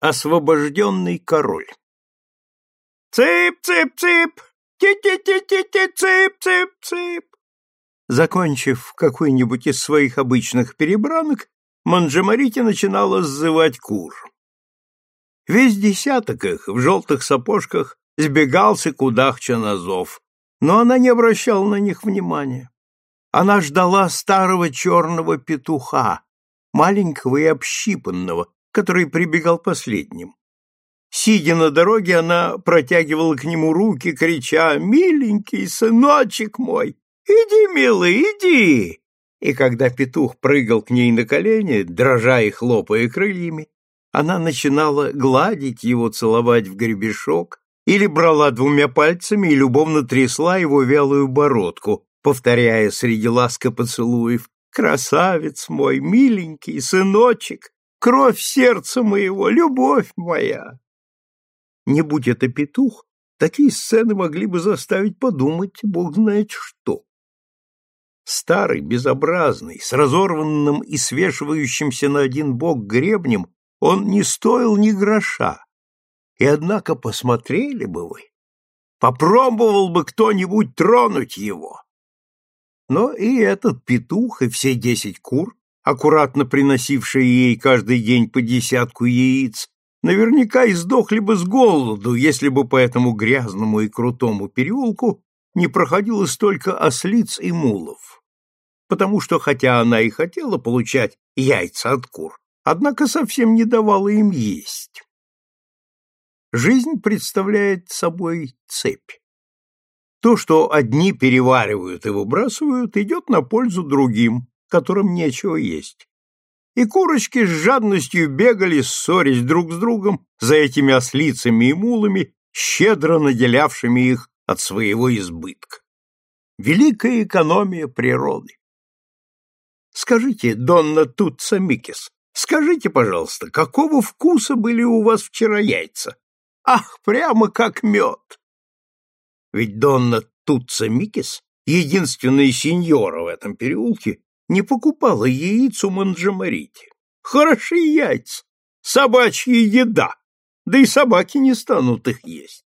Освобожденный король «Цып-цып-цып! Ти-ти-ти-ти-ти-цып-цып-цып!» Закончив какой-нибудь из своих обычных перебранок, Манджамарити начинала сзывать кур. Весь десяток их в желтых сапожках сбегался кудахча на зов, но она не обращала на них внимания. Она ждала старого черного петуха, маленького и общипанного, который прибегал последним. Сидя на дороге, она протягивала к нему руки, крича «Миленький сыночек мой, иди, милый, иди!» И когда петух прыгал к ней на колени, дрожа и хлопая крыльями, она начинала гладить его, целовать в гребешок или брала двумя пальцами и любовно трясла его вялую бородку, повторяя среди ласка поцелуев «Красавец мой, миленький сыночек, кровь сердца моего, любовь моя!» Не будь это петух, такие сцены могли бы заставить подумать, бог знает что. Старый, безобразный, с разорванным и свешивающимся на один бок гребнем, он не стоил ни гроша. И однако посмотрели бы вы, попробовал бы кто-нибудь тронуть его. Но и этот петух, и все десять кур, аккуратно приносившие ей каждый день по десятку яиц, наверняка издохли бы с голоду, если бы по этому грязному и крутому переулку не проходило столько ослиц и мулов. Потому что, хотя она и хотела получать яйца от кур, однако совсем не давала им есть. Жизнь представляет собой цепь. То, что одни переваривают и выбрасывают, идет на пользу другим, которым нечего есть и курочки с жадностью бегали, ссорясь друг с другом за этими ослицами и мулами, щедро наделявшими их от своего избытка. Великая экономия природы. Скажите, Донна Тутсамикис, скажите, пожалуйста, какого вкуса были у вас вчера яйца? Ах, прямо как мед! Ведь Донна Тутсамикис, единственная сеньора в этом переулке, не покупала яиц у Манджамарити. Хороши яйца, собачья еда, да и собаки не станут их есть.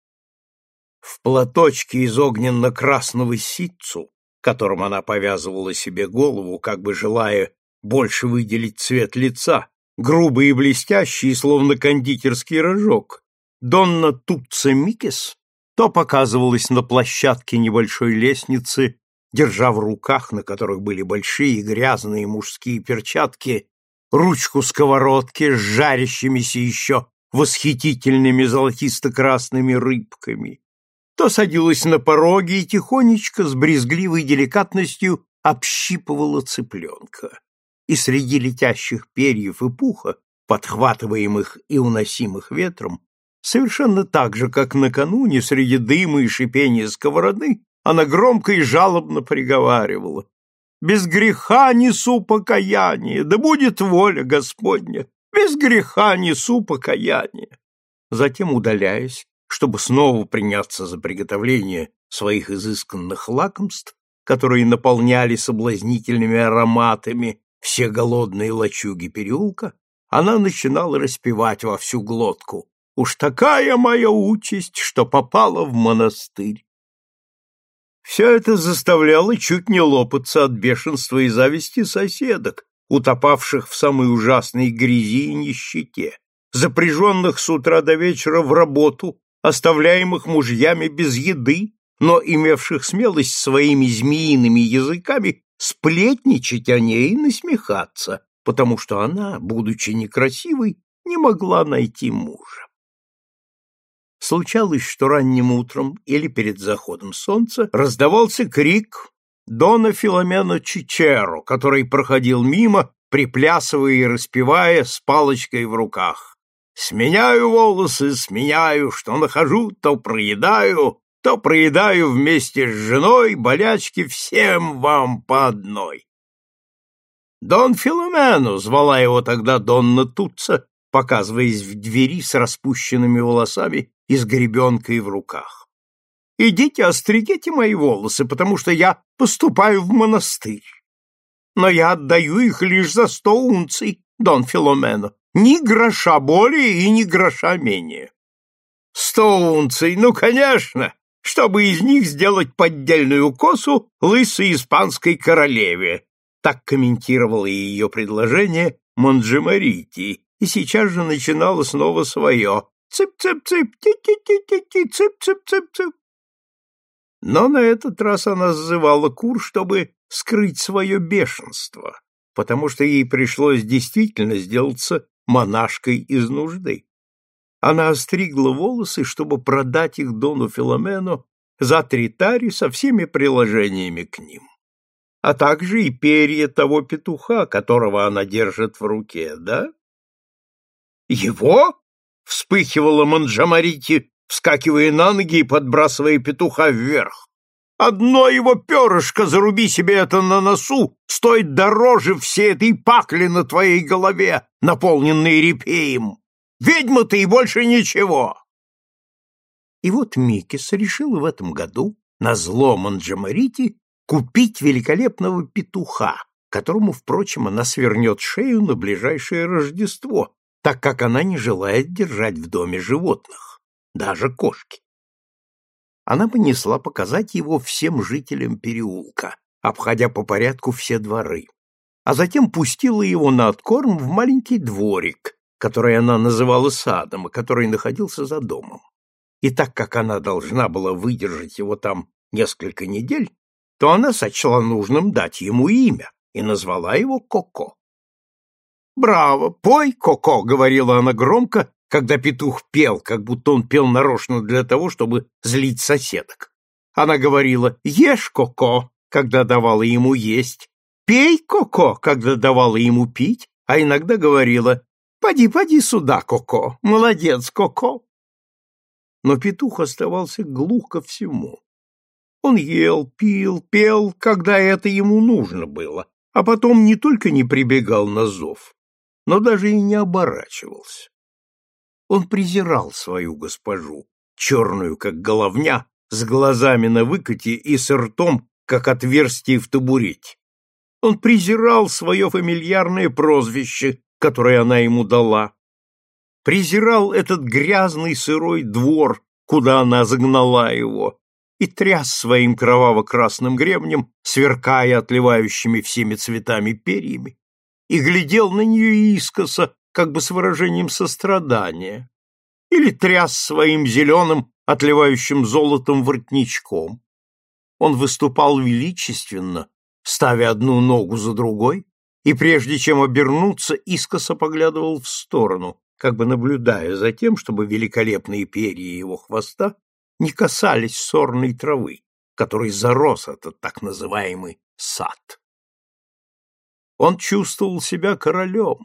В платочке из огненно-красного ситцу, которым она повязывала себе голову, как бы желая больше выделить цвет лица, грубый и блестящий, словно кондитерский рожок, Донна Тутца Микес то показывалась на площадке небольшой лестницы держа в руках, на которых были большие грязные мужские перчатки, ручку сковородки с жарящимися еще восхитительными золотисто-красными рыбками, то садилась на пороге и тихонечко с брезгливой деликатностью общипывала цыпленка. И среди летящих перьев и пуха, подхватываемых и уносимых ветром, совершенно так же, как накануне среди дыма и шипения сковороды, она громко и жалобно приговаривала. «Без греха несу покаяние, да будет воля Господня! Без греха несу покаяние!» Затем, удаляясь, чтобы снова приняться за приготовление своих изысканных лакомств, которые наполняли соблазнительными ароматами все голодные лачуги переулка, она начинала распевать во всю глотку «Уж такая моя участь, что попала в монастырь!» Все это заставляло чуть не лопаться от бешенства и зависти соседок, утопавших в самой ужасной грязи и нищете, запряженных с утра до вечера в работу, оставляемых мужьями без еды, но имевших смелость своими змеиными языками сплетничать о ней и насмехаться, потому что она, будучи некрасивой, не могла найти мужа. Случалось, что ранним утром или перед заходом солнца раздавался крик Дона Филомена Чичеро, который проходил мимо, приплясывая и распевая с палочкой в руках. «Сменяю волосы, сменяю, что нахожу, то проедаю, то проедаю вместе с женой, болячки всем вам по одной». «Дон Филомену!» — звала его тогда Донна Туца, показываясь в двери с распущенными волосами и с гребенкой в руках. «Идите, остригите мои волосы, потому что я поступаю в монастырь. Но я отдаю их лишь за сто унций, Дон Филомено, ни гроша более и ни гроша менее. Сто унций, ну, конечно, чтобы из них сделать поддельную косу лысой испанской королеве. Так комментировала ее предложение Монджемарити, и сейчас же начинала снова свое. Цып-цып-цып, ти-ти-ти-ти-ти, цып-цып-цып-цып. Но на этот раз она сзывала кур, чтобы скрыть свое бешенство, потому что ей пришлось действительно сделаться монашкой из нужды. Она остригла волосы, чтобы продать их Дону Филомену за три тари со всеми приложениями к ним, а также и перья того петуха, которого она держит в руке, да? Его? Вспыхивала Манджамарити, вскакивая на ноги и подбрасывая петуха вверх. Одно его перышко, заруби себе это на носу, стоит дороже всей этой пакли на твоей голове, наполненной репеем. Ведьма ты и больше ничего. И вот Микис решил в этом году, на зло Манджамарити, купить великолепного петуха, которому, впрочем, она свернет шею на ближайшее Рождество, так как она не желает держать в доме животных, даже кошки. Она понесла показать его всем жителям переулка, обходя по порядку все дворы, а затем пустила его на откорм в маленький дворик, который она называла садом и который находился за домом. И так как она должна была выдержать его там несколько недель, то она сочла нужным дать ему имя и назвала его Коко. «Браво! Пой, Коко!» — говорила она громко, когда петух пел, как будто он пел нарочно для того, чтобы злить соседок. Она говорила «Ешь, Коко!» когда давала ему есть, «Пей, Коко!» когда давала ему пить, а иногда говорила Поди, поди сюда, Коко. Молодец, Коко. Но петух оставался глух ко всему. Он ел, пил, пел, когда это ему нужно было, а потом не только не прибегал на зов, но даже и не оборачивался. Он презирал свою госпожу, черную, как головня, с глазами на выкате и с ртом, как отверстие в табурете. Он презирал свое фамильярное прозвище которое она ему дала, презирал этот грязный сырой двор, куда она загнала его, и тряс своим кроваво-красным гребнем, сверкая отливающими всеми цветами перьями, и глядел на нее искоса, как бы с выражением сострадания, или тряс своим зеленым, отливающим золотом воротничком. Он выступал величественно, ставя одну ногу за другой, и прежде чем обернуться, искоса поглядывал в сторону, как бы наблюдая за тем, чтобы великолепные перья его хвоста не касались сорной травы, которой зарос этот так называемый сад. Он чувствовал себя королем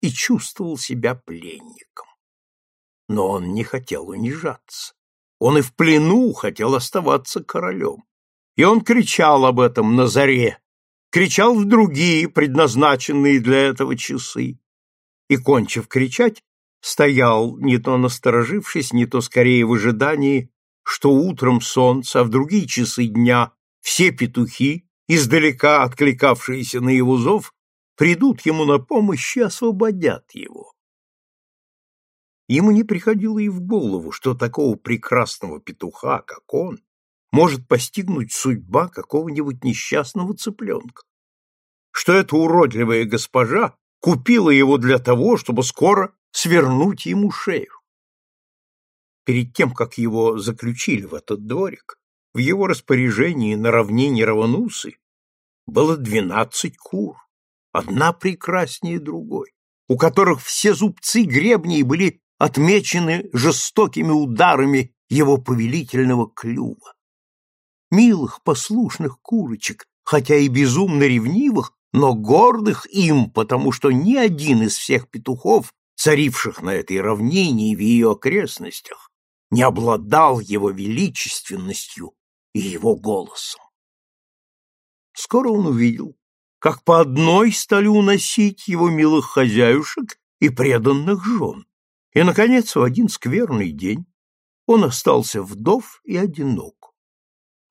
и чувствовал себя пленником. Но он не хотел унижаться. Он и в плену хотел оставаться королем. И он кричал об этом на заре, кричал в другие, предназначенные для этого часы, и, кончив кричать, стоял, не то насторожившись, не то скорее в ожидании, что утром солнце, а в другие часы дня все петухи, издалека откликавшиеся на его зов, придут ему на помощь и освободят его. Ему не приходило и в голову, что такого прекрасного петуха, как он, может постигнуть судьба какого-нибудь несчастного цыпленка. Что эта уродливая госпожа купила его для того, чтобы скоро свернуть ему шею. Перед тем, как его заключили в этот дворик, в его распоряжении на равнине Раванусы было двенадцать кур, одна прекраснее другой, у которых все зубцы гребней были отмечены жестокими ударами его повелительного клюва. Милых, послушных курочек, хотя и безумно ревнивых, но гордых им, потому что ни один из всех петухов, царивших на этой равнине и в ее окрестностях, не обладал его величественностью и его голосом. Скоро он увидел, как по одной стали уносить его милых хозяюшек и преданных жен, и, наконец, в один скверный день он остался вдов и одинок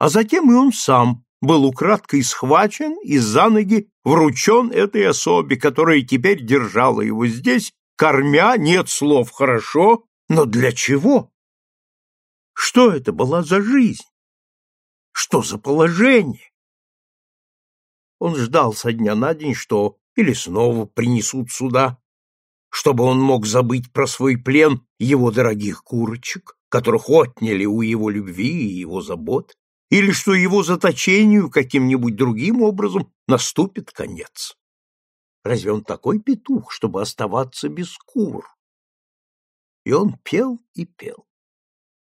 а затем и он сам был украдкой схвачен и за ноги вручен этой особе, которая теперь держала его здесь, кормя, нет слов, хорошо, но для чего? Что это была за жизнь? Что за положение? Он ждал со дня на день, что или снова принесут сюда, чтобы он мог забыть про свой плен его дорогих курочек, которых отняли у его любви и его забот, или что его заточению каким-нибудь другим образом наступит конец. Разве он такой петух, чтобы оставаться без кур? И он пел и пел.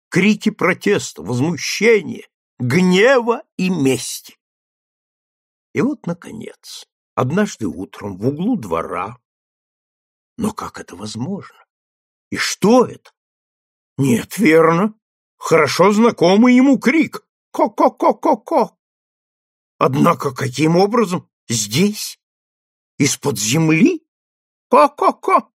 Крики протеста, возмущения, гнева и мести. И вот, наконец, однажды утром в углу двора... Но как это возможно? И что это? Нет, верно. Хорошо знакомый ему крик. Ко-ко-ко-ко-ко. Однако каким образом? Здесь? Из-под земли? Ко-ко-ко.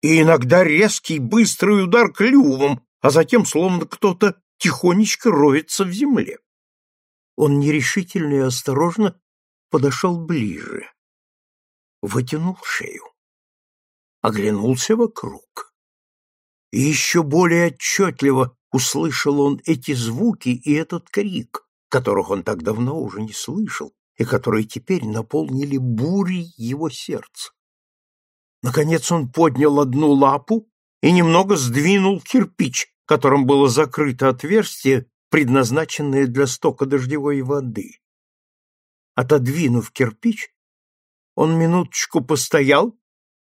И иногда резкий, быстрый удар клювом, а затем словно кто-то тихонечко роется в земле. Он нерешительно и осторожно подошел ближе, вытянул шею, оглянулся вокруг. И еще более отчетливо услышал он эти звуки и этот крик, которых он так давно уже не слышал и которые теперь наполнили бурей его сердце. Наконец он поднял одну лапу и немного сдвинул кирпич, которым было закрыто отверстие, предназначенное для стока дождевой воды. Отодвинув кирпич, он минуточку постоял,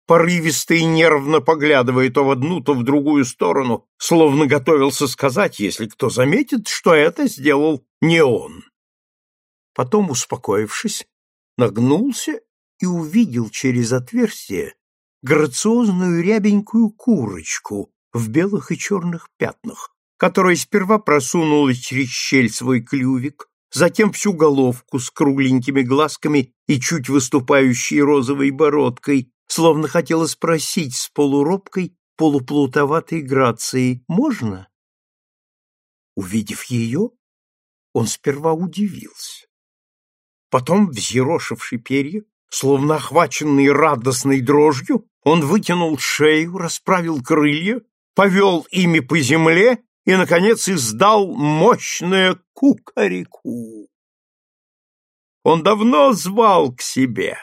порывисто и нервно поглядывая то в одну, то в другую сторону, словно готовился сказать, если кто заметит, что это сделал не он. Потом, успокоившись, нагнулся и увидел через отверстие грациозную рябенькую курочку в белых и черных пятнах, которая сперва просунула через щель свой клювик, затем всю головку с кругленькими глазками и чуть выступающей розовой бородкой, словно хотела спросить с полуробкой, полуплутоватой грацией «Можно?». Увидев ее, он сперва удивился. Потом, взъерошивший перья, словно охваченный радостной дрожью, он вытянул шею, расправил крылья, повел ими по земле и, наконец, издал мощное кукареку. Он давно звал к себе,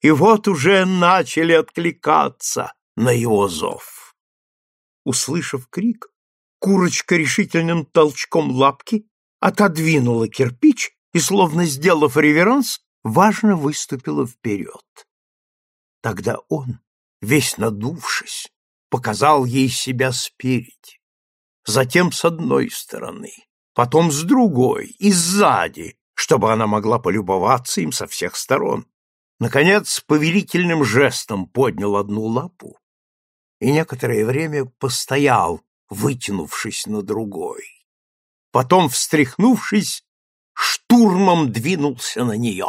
и вот уже начали откликаться на его зов. Услышав крик, курочка решительным толчком лапки отодвинула кирпич и, словно сделав реверанс, важно выступила вперед. Тогда он, весь надувшись, показал ей себя спереди затем с одной стороны, потом с другой и сзади, чтобы она могла полюбоваться им со всех сторон. Наконец, повелительным жестом поднял одну лапу и некоторое время постоял, вытянувшись на другой. Потом, встряхнувшись, штурмом двинулся на нее.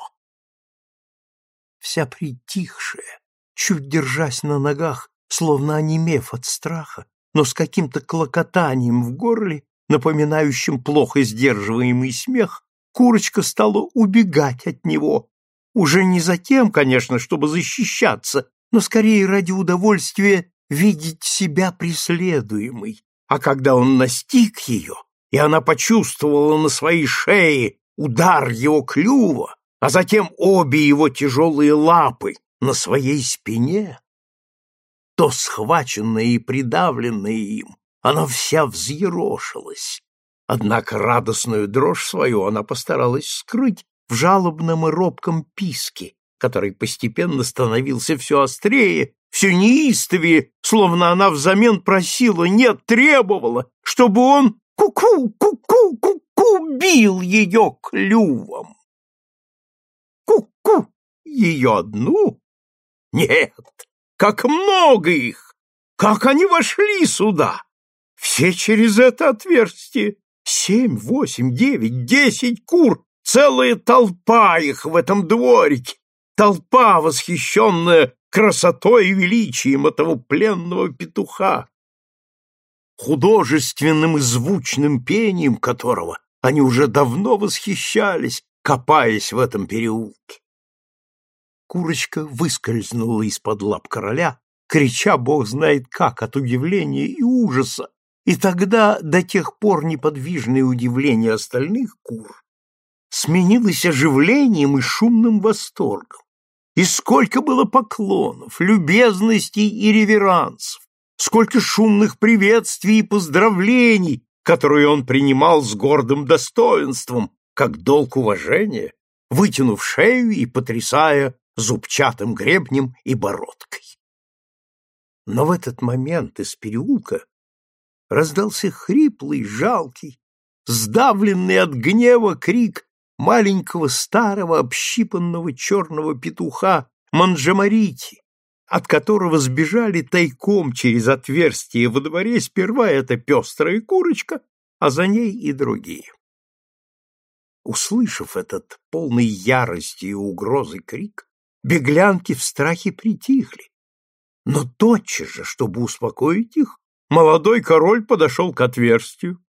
Вся притихшая, чуть держась на ногах, словно онемев от страха, но с каким-то клокотанием в горле, напоминающим плохо сдерживаемый смех, курочка стала убегать от него. Уже не за тем, конечно, чтобы защищаться, но скорее ради удовольствия видеть себя преследуемой. А когда он настиг ее, и она почувствовала на своей шее удар его клюва, а затем обе его тяжелые лапы на своей спине, то схваченная и придавленная им, она вся взъерошилась. Однако радостную дрожь свою она постаралась скрыть в жалобном и робком писке, который постепенно становился все острее, все неистовее, словно она взамен просила, нет, требовала, чтобы он ку-ку, ку-ку, ку-ку бил ее клювом. Ку-ку, ее одну? Нет, как много их! Как они вошли сюда? Все через это отверстие. Семь, восемь, девять, десять кур. Целая толпа их в этом дворике. Толпа, восхищенная красотой и величием этого пленного петуха. Художественным и звучным пением которого они уже давно восхищались, копаясь в этом переулке. Курочка выскользнула из-под лап короля, крича бог знает как от удивления и ужаса, и тогда до тех пор неподвижное удивление остальных кур сменилось оживлением и шумным восторгом. И сколько было поклонов, любезностей и реверансов, сколько шумных приветствий и поздравлений, которые он принимал с гордым достоинством, как долг уважения, вытянув шею и потрясая зубчатым гребнем и бородкой. Но в этот момент из переулка раздался хриплый, жалкий, сдавленный от гнева крик маленького старого общипанного черного петуха Манджамарити, от которого сбежали тайком через отверстие во дворе сперва эта пестрая курочка, а за ней и другие. Услышав этот полный ярости и угрозы крик, беглянки в страхе притихли. Но тотчас же, чтобы успокоить их, молодой король подошел к отверстию,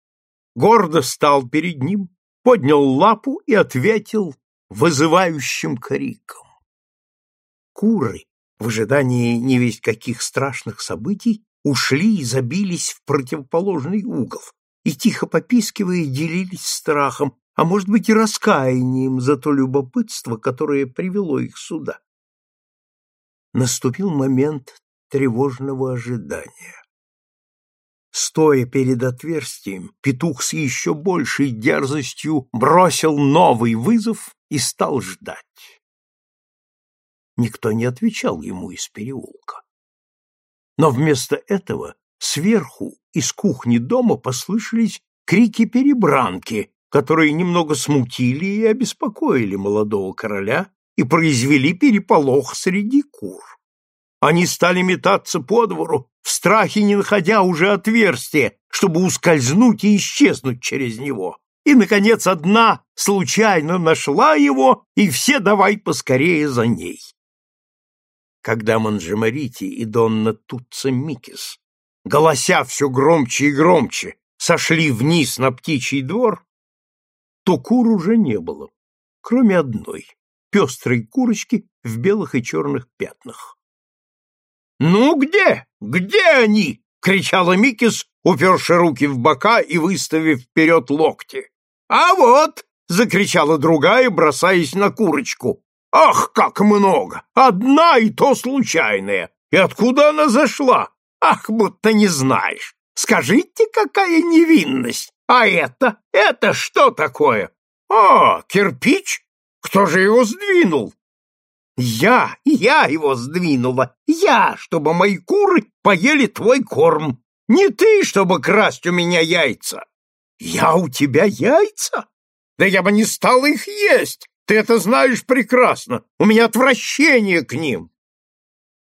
гордо стал перед ним, поднял лапу и ответил вызывающим криком. Куры, в ожидании невесть каких страшных событий, ушли и забились в противоположный угол и, тихо попискивая, делились страхом, а может быть и раскаянием за то любопытство, которое привело их сюда. Наступил момент тревожного ожидания. Стоя перед отверстием, петух с еще большей дерзостью бросил новый вызов и стал ждать. Никто не отвечал ему из переулка. Но вместо этого сверху из кухни дома послышались крики перебранки, которые немного смутили и обеспокоили молодого короля и произвели переполох среди кур. Они стали метаться по двору, в страхе не находя уже отверстия, чтобы ускользнуть и исчезнуть через него. И, наконец, одна случайно нашла его, и все давай поскорее за ней. Когда Манжемарити и Донна Тутца Микис, голося все громче и громче, сошли вниз на птичий двор, то кур уже не было, кроме одной, пестрой курочки в белых и черных пятнах. «Ну где? Где они?» — кричала Микис, уперши руки в бока и выставив вперед локти. «А вот!» — закричала другая, бросаясь на курочку. «Ах, как много! Одна и то случайная! И откуда она зашла? Ах, будто не знаешь! Скажите, какая невинность! А это? Это что такое? А, кирпич? Кто же его сдвинул? Я, я его сдвинула. Я, чтобы мои куры поели твой корм. Не ты, чтобы красть у меня яйца. Я у тебя яйца? Да я бы не стала их есть. Ты это знаешь прекрасно. У меня отвращение к ним.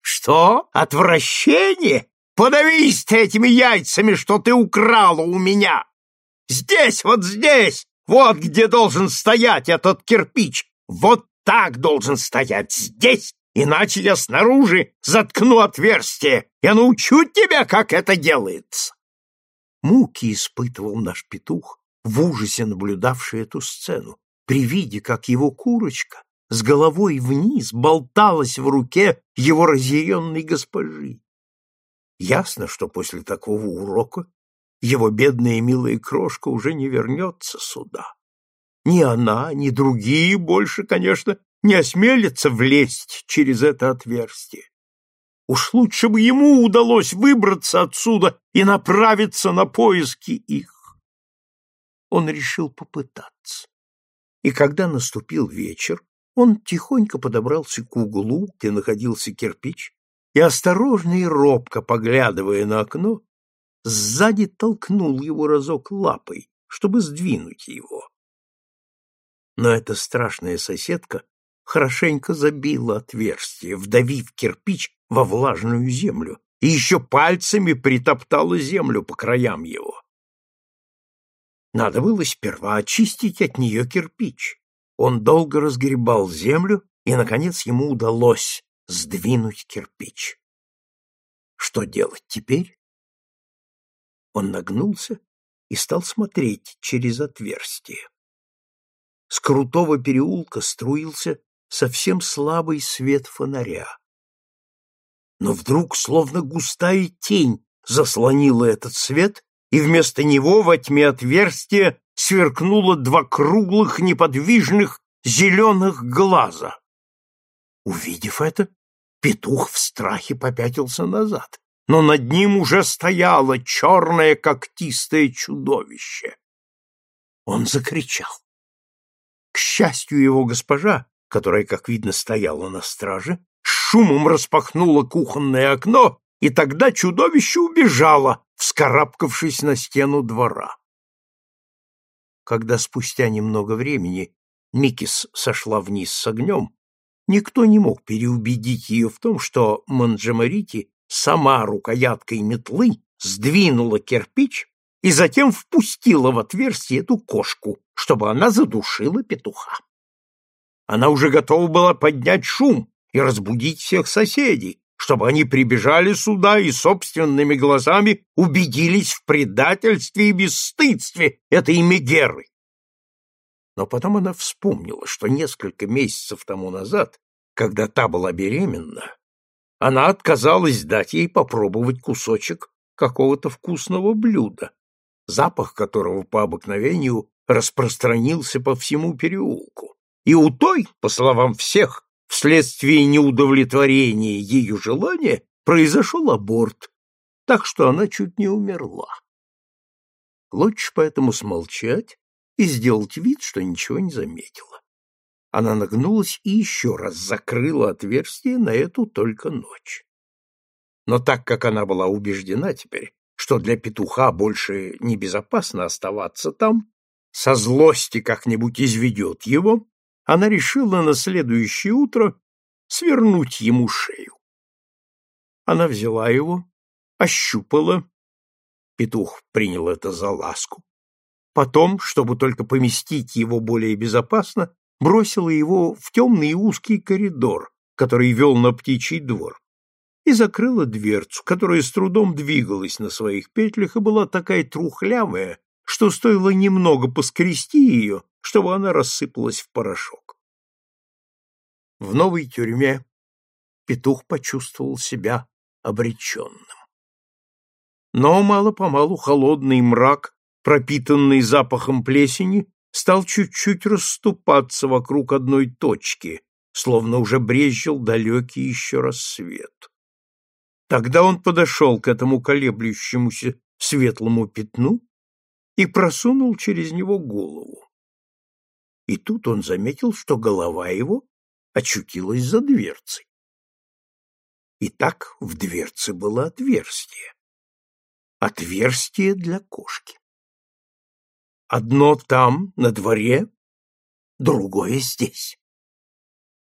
Что? Отвращение? Подавись ты этими яйцами, что ты украла у меня! Здесь, вот здесь! Вот где должен стоять этот кирпич! Вот так должен стоять здесь! Иначе я снаружи заткну отверстие. Я научу тебя, как это делается. Муки испытывал наш петух, в ужасе наблюдавший эту сцену, при виде, как его курочка с головой вниз болталась в руке его разъяренной госпожи. Ясно, что после такого урока его бедная и милая крошка уже не вернется сюда. Ни она, ни другие больше, конечно, не осмелятся влезть через это отверстие. Уж лучше бы ему удалось выбраться отсюда и направиться на поиски их. Он решил попытаться. И когда наступил вечер, он тихонько подобрался к углу, где находился кирпич, и, осторожно и робко поглядывая на окно, сзади толкнул его разок лапой, чтобы сдвинуть его. Но эта страшная соседка хорошенько забила отверстие, вдавив кирпич во влажную землю, и еще пальцами притоптала землю по краям его. Надо было сперва очистить от нее кирпич. Он долго разгребал землю, и, наконец, ему удалось сдвинуть кирпич. Что делать теперь? Он нагнулся и стал смотреть через отверстие. с крутого переулка струился совсем слабый свет фонаря. Но вдруг, словно густая тень, заслонила этот свет, и вместо него во тьме отверстия сверкнуло два круглых неподвижных зеленых глаза. Увидев это, петух в страхе попятился назад, но над ним уже стояло черное когтистое чудовище. Он закричал. К счастью, его госпожа, которая, как видно, стояла на страже, шумом распахнула кухонное окно, и тогда чудовище убежало, вскарабкавшись на стену двора. Когда спустя немного времени Микис сошла вниз с огнем, никто не мог переубедить ее в том, что Манджамарити сама рукояткой метлы сдвинула кирпич и затем впустила в отверстие эту кошку, чтобы она задушила петуха. Она уже готова была поднять шум и разбудить всех соседей, чтобы они прибежали сюда и собственными глазами убедились в предательстве и бесстыдстве этой Мегеры. Но потом она вспомнила, что несколько месяцев тому назад, когда та была беременна, она отказалась дать ей попробовать кусочек какого-то вкусного блюда, запах которого по обыкновению распространился по всему переулку. И у той, по словам всех, вследствие неудовлетворения ее желания произошел аборт, так что она чуть не умерла. Лучше поэтому смолчать и сделать вид, что ничего не заметила. Она нагнулась и еще раз закрыла отверстие на эту только ночь. Но так как она была убеждена теперь, что для петуха больше небезопасно оставаться там, со злости как-нибудь изведет его, она решила на следующее утро свернуть ему шею. Она взяла его, ощупала. Петух принял это за ласку. Потом, чтобы только поместить его более безопасно, бросила его в темный и узкий коридор, который вел на птичий двор, и закрыла дверцу, которая с трудом двигалась на своих петлях и была такая трухлявая, что стоило немного поскрести ее, чтобы она рассыпалась в порошок. В новой тюрьме петух почувствовал себя обреченным. Но мало-помалу холодный мрак, пропитанный запахом плесени, стал чуть-чуть расступаться вокруг одной точки, словно уже брезжил далекий еще рассвет. Тогда он подошел к этому колеблющемуся светлому пятну и просунул через него голову. И тут он заметил, что голова его очутилась за дверцей. И так в дверце было отверстие. Отверстие для кошки. Одно там, на дворе, другое здесь.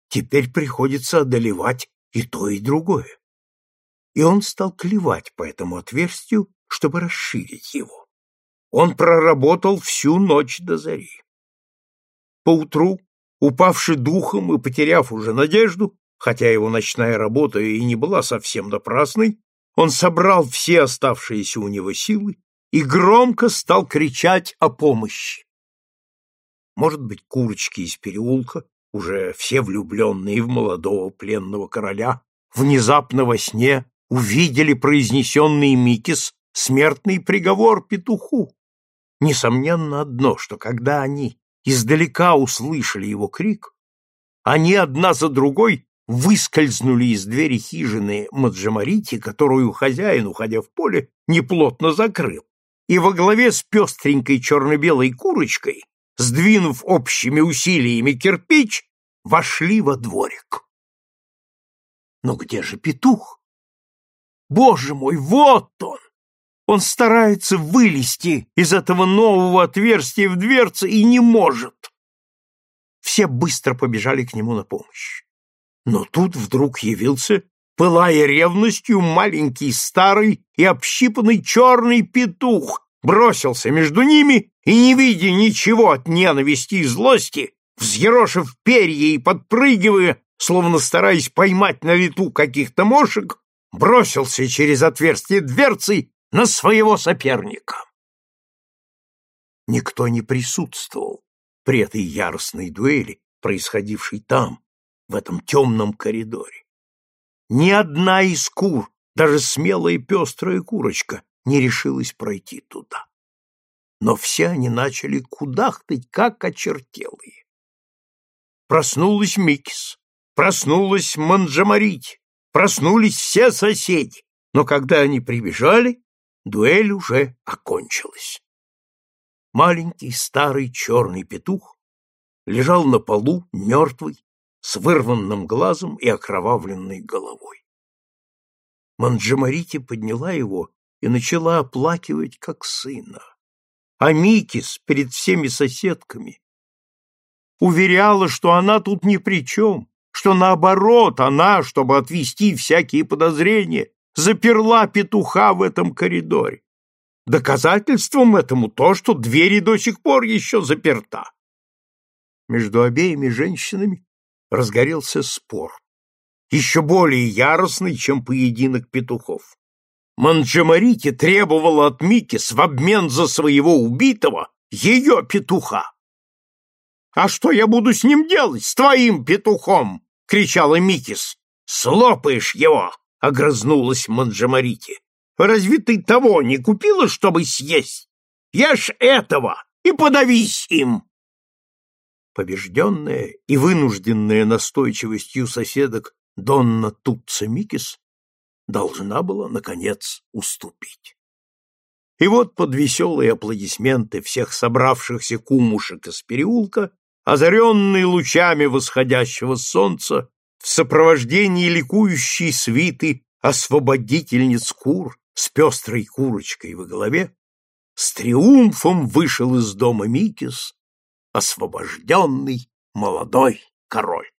Теперь приходится одолевать и то, и другое. И он стал клевать по этому отверстию, чтобы расширить его. Он проработал всю ночь до зари. Поутру, упавший духом и потеряв уже надежду, хотя его ночная работа и не была совсем напрасной, он собрал все оставшиеся у него силы и громко стал кричать о помощи. Может быть, курочки из переулка, уже все влюбленные в молодого пленного короля, внезапно во сне увидели произнесенный Микис смертный приговор петуху. Несомненно одно, что когда они издалека услышали его крик, они одна за другой выскользнули из двери хижины Маджамарити, которую хозяин, уходя в поле, неплотно закрыл, и во главе с пестренькой черно-белой курочкой, сдвинув общими усилиями кирпич, вошли во дворик. Но где же петух? Боже мой, вот он! Он старается вылезти из этого нового отверстия в дверце и не может. Все быстро побежали к нему на помощь. Но тут вдруг явился, пылая ревностью, маленький старый и общипанный черный петух, бросился между ними и, не видя ничего от ненависти и злости, взъерошив перья и подпрыгивая, словно стараясь поймать на лету каких-то мошек, бросился через отверстие дверцы на своего соперника. Никто не присутствовал при этой яростной дуэли, происходившей там, в этом темном коридоре. Ни одна из кур, даже смелая пестрая курочка, не решилась пройти туда. Но все они начали кудахтать, как очертелые. Проснулась Микис, проснулась Манджамарить, проснулись все соседи, но когда они прибежали, дуэль уже окончилась. Маленький старый черный петух лежал на полу, мертвый, с вырванным глазом и окровавленной головой. Манджамарити подняла его и начала оплакивать, как сына. А Микис перед всеми соседками уверяла, что она тут ни при чем, что наоборот она, чтобы отвести всякие подозрения, заперла петуха в этом коридоре. Доказательством этому то, что двери до сих пор еще заперта. Между обеими женщинами разгорелся спор, еще более яростный, чем поединок петухов. Манджамарити требовала от Микис в обмен за своего убитого ее петуха. «А что я буду с ним делать, с твоим петухом?» — кричала Микис. «Слопаешь его!» — огрызнулась Манджамарити. «Разве ты того не купила, чтобы съесть? Ешь этого и подавись им!» Побежденная и вынужденная настойчивостью соседок Донна Тутца Микис должна была, наконец, уступить. И вот под веселые аплодисменты всех собравшихся кумушек из переулка озаренный лучами восходящего солнца, в сопровождении ликующей свиты освободительниц кур с пестрой курочкой во главе, с триумфом вышел из дома Микис, освобожденный молодой король.